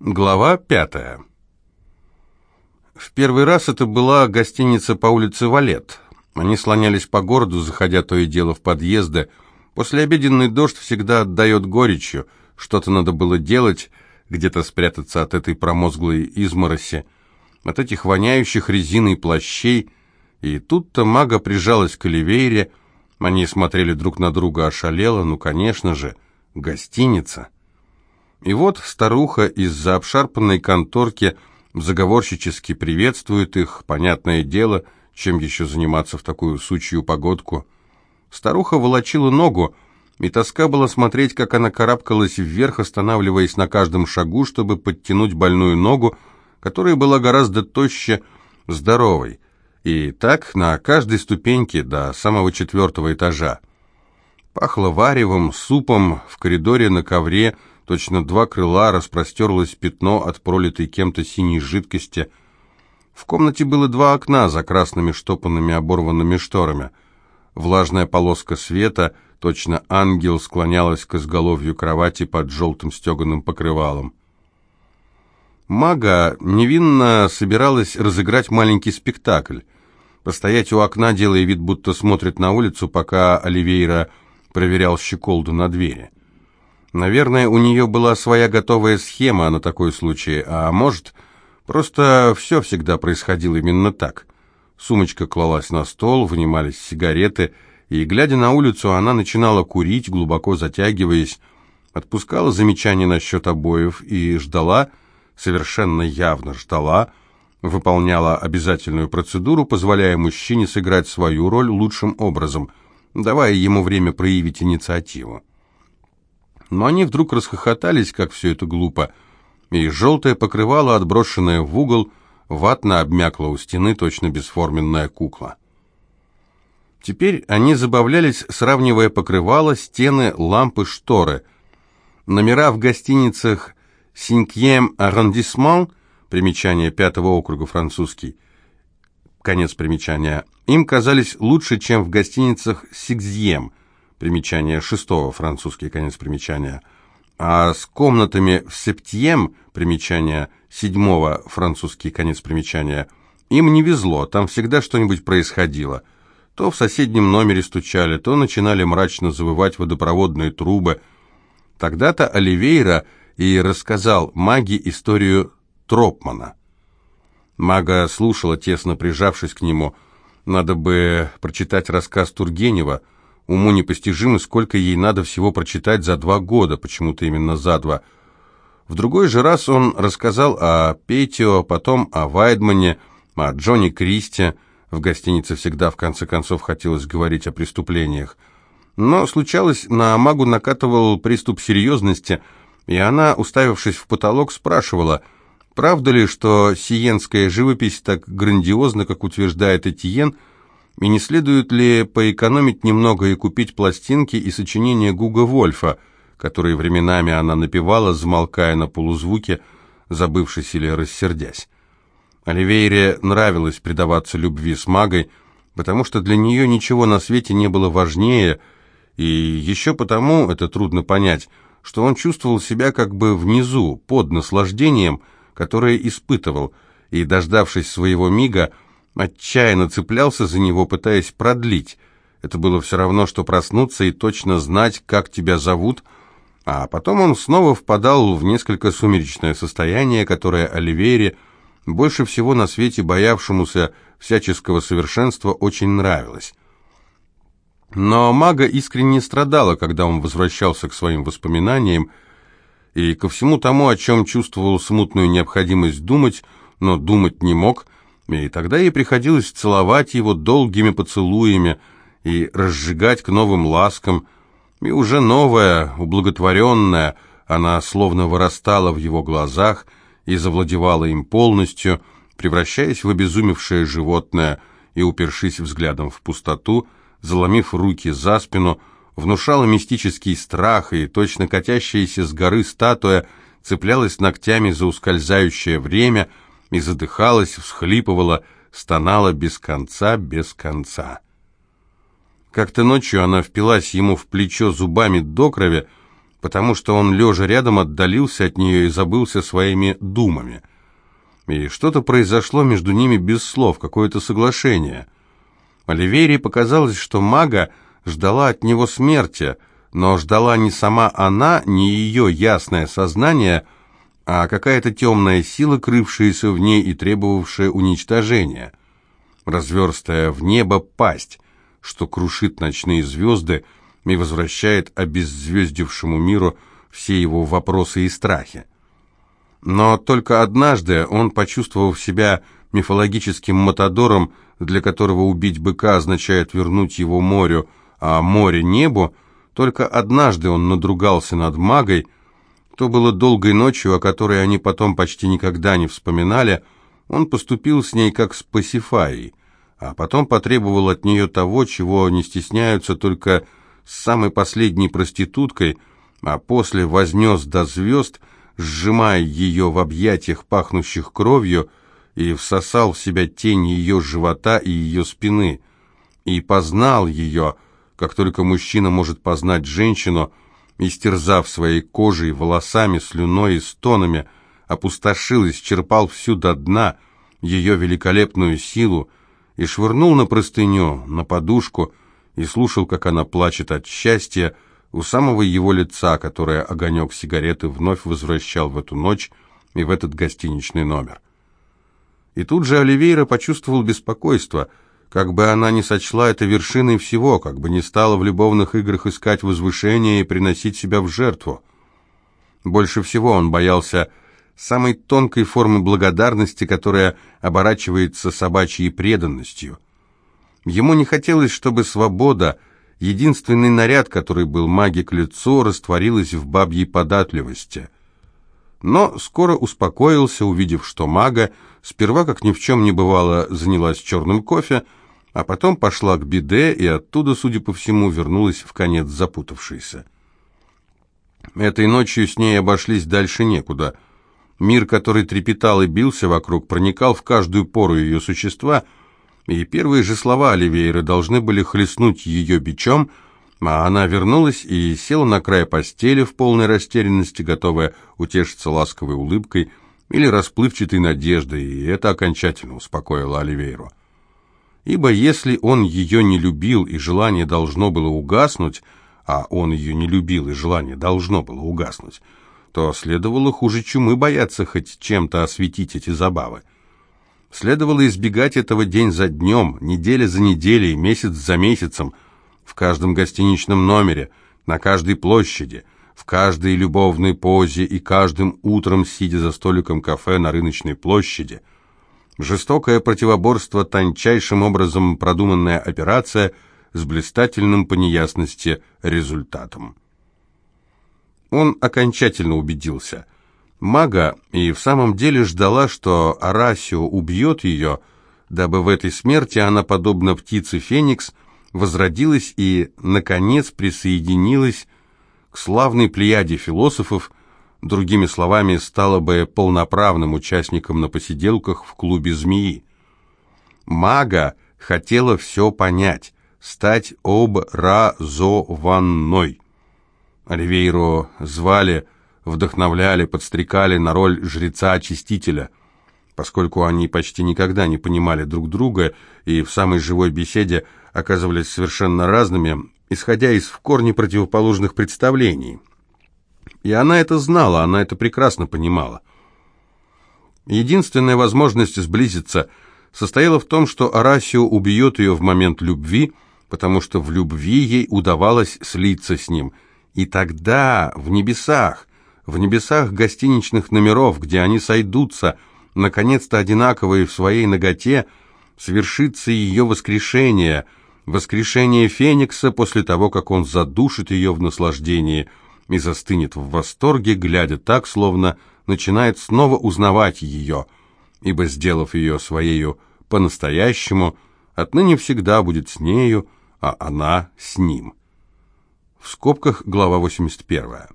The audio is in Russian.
Глава пятая. В первый раз это была гостиница по улице Валет. Они слонялись по городу, заходя то и дело в подъезды. Послеобеденный дождь всегда отдает горечью. Что-то надо было делать, где-то спрятаться от этой промозглой измороси, от этих воняющих резиной плащей. И тут-то мага прижалась к Оливейре. Они смотрели друг на друга ошалело. Ну, конечно же, гостиница. И вот старуха из-за обшарпанной конторки заговорщически приветствует их, понятное дело, чем еще заниматься в такую сучью погодку. Старуха волочила ногу, и тоска была смотреть, как она карабкалась вверх, останавливаясь на каждом шагу, чтобы подтянуть больную ногу, которая была гораздо тоще здоровой. И так на каждой ступеньке до самого четвертого этажа. Пахло варевом, супом, в коридоре на ковре – точно два крыла, распростерлось пятно от пролитой кем-то синей жидкости. В комнате было два окна за красными штопанными оборванными шторами. Влажная полоска света, точно ангел, склонялась к изголовью кровати под желтым стеганым покрывалом. Мага невинно собиралась разыграть маленький спектакль. Постоять у окна, делая вид, будто смотрит на улицу, пока Оливейра проверял щеколду на двери. Наверное, у нее была своя готовая схема на такой случай, а может, просто все всегда происходило именно так. Сумочка клалась на стол, вынимались сигареты, и, глядя на улицу, она начинала курить, глубоко затягиваясь, отпускала замечания насчет обоев и ждала, совершенно явно ждала, выполняла обязательную процедуру, позволяя мужчине сыграть свою роль лучшим образом, давая ему время проявить инициативу но они вдруг расхохотались, как все это глупо, и желтое покрывало, отброшенное в угол, ватно обмякло у стены точно бесформенная кукла. Теперь они забавлялись, сравнивая покрывало, стены, лампы, шторы. Номера в гостиницах «Синкьем аррондисмент», примечание пятого округа французский, конец примечания, им казались лучше, чем в гостиницах «Сикзьем», примечание шестого, французский конец примечания, а с комнатами в септьем, примечание седьмого, французский конец примечания, им не везло, там всегда что-нибудь происходило. То в соседнем номере стучали, то начинали мрачно завывать водопроводные трубы. Тогда-то Оливейра и рассказал маге историю Тропмана. Мага слушала, тесно прижавшись к нему. Надо бы прочитать рассказ Тургенева – Уму непостижимо, сколько ей надо всего прочитать за два года, почему-то именно за два. В другой же раз он рассказал о Петио, потом о Вайдмане, о Джонни Кристи. В гостинице всегда, в конце концов, хотелось говорить о преступлениях. Но случалось, на Амагу накатывал приступ серьезности, и она, уставившись в потолок, спрашивала, правда ли, что сиенская живопись так грандиозна, как утверждает Этьен, — и не следует ли поэкономить немного и купить пластинки и сочинения Гуга Вольфа, которые временами она напевала, замолкая на полузвуке, забывшись или рассердясь. Оливейре нравилось предаваться любви с магой, потому что для нее ничего на свете не было важнее, и еще потому, это трудно понять, что он чувствовал себя как бы внизу, под наслаждением, которое испытывал, и, дождавшись своего мига, отчаянно цеплялся за него, пытаясь продлить. Это было все равно, что проснуться и точно знать, как тебя зовут, а потом он снова впадал в несколько сумеречное состояние, которое Оливере, больше всего на свете боявшемуся всяческого совершенства, очень нравилось. Но мага искренне страдала, когда он возвращался к своим воспоминаниям, и ко всему тому, о чем чувствовал смутную необходимость думать, но думать не мог, и тогда ей приходилось целовать его долгими поцелуями и разжигать к новым ласкам, и уже новая, ублаготворенная, она словно вырастала в его глазах и завладевала им полностью, превращаясь в обезумевшее животное и, упершись взглядом в пустоту, заломив руки за спину, внушала мистический страх, и точно катящаяся с горы статуя цеплялась ногтями за ускользающее время — и задыхалась, всхлипывала, стонала без конца, без конца. Как-то ночью она впилась ему в плечо зубами до крови, потому что он, лежа рядом, отдалился от нее и забылся своими думами. И что-то произошло между ними без слов, какое-то соглашение. Оливейре показалось, что мага ждала от него смерти, но ждала не сама она, не ее ясное сознание, а какая-то темная сила, крывшаяся в ней и требовавшая уничтожения. Разверстая в небо пасть, что крушит ночные звезды и возвращает обеззвездившему миру все его вопросы и страхи. Но только однажды он, почувствовав себя мифологическим матадором, для которого убить быка означает вернуть его морю, а море небу, только однажды он надругался над магой, то было долгой ночью, о которой они потом почти никогда не вспоминали, он поступил с ней как с Пасифаей, а потом потребовал от нее того, чего не стесняются только с самой последней проституткой, а после вознес до звезд, сжимая ее в объятиях, пахнущих кровью, и всосал в себя тень ее живота и ее спины, и познал ее, как только мужчина может познать женщину, истерзав своей кожей, волосами, слюной и стонами, опустошил, исчерпал всю до дна ее великолепную силу и швырнул на простыню, на подушку, и слушал, как она плачет от счастья у самого его лица, которое огонек сигареты вновь возвращал в эту ночь и в этот гостиничный номер. И тут же Оливейра почувствовал беспокойство – как бы она ни сочла это вершиной всего, как бы не стала в любовных играх искать возвышение и приносить себя в жертву. Больше всего он боялся самой тонкой формы благодарности, которая оборачивается собачьей преданностью. Ему не хотелось, чтобы свобода, единственный наряд, который был маги к лицу, растворилась в бабьей податливости. Но скоро успокоился, увидев, что мага сперва, как ни в чем не бывало, занялась черным кофе, а потом пошла к биде и оттуда, судя по всему, вернулась в конец запутавшейся. Этой ночью с ней обошлись дальше некуда. Мир, который трепетал и бился вокруг, проникал в каждую пору ее существа, и первые же слова Оливейры должны были хлестнуть ее бичом, а она вернулась и села на край постели в полной растерянности, готовая утешиться ласковой улыбкой или расплывчатой надеждой, и это окончательно успокоило Оливейру ибо если он ее не любил и желание должно было угаснуть, а он ее не любил и желание должно было угаснуть, то следовало хуже чумы бояться хоть чем-то осветить эти забавы. Следовало избегать этого день за днем, неделя за неделей, месяц за месяцем, в каждом гостиничном номере, на каждой площади, в каждой любовной позе и каждым утром, сидя за столиком кафе на рыночной площади – Жестокое противоборство, тончайшим образом продуманная операция с блистательным по неясности результатом. Он окончательно убедился. Мага и в самом деле ждала, что Арасио убьет ее, дабы в этой смерти она, подобно птице Феникс, возродилась и, наконец, присоединилась к славной плеяде философов, другими словами, стала бы полноправным участником на посиделках в клубе «Змеи». Мага хотела все понять, стать образованной. Оливейро звали, вдохновляли, подстрекали на роль жреца-очистителя, поскольку они почти никогда не понимали друг друга и в самой живой беседе оказывались совершенно разными, исходя из в корне противоположных представлений – и она это знала, она это прекрасно понимала. Единственная возможность сблизиться состояла в том, что Арасио убьет ее в момент любви, потому что в любви ей удавалось слиться с ним. И тогда, в небесах, в небесах гостиничных номеров, где они сойдутся, наконец-то одинаковые в своей ноготе, свершится ее воскрешение, воскрешение Феникса после того, как он задушит ее в наслаждении – и застынет в восторге, глядя так, словно начинает снова узнавать ее, ибо, сделав ее своею по-настоящему, отныне всегда будет с нею, а она с ним. В скобках глава 81.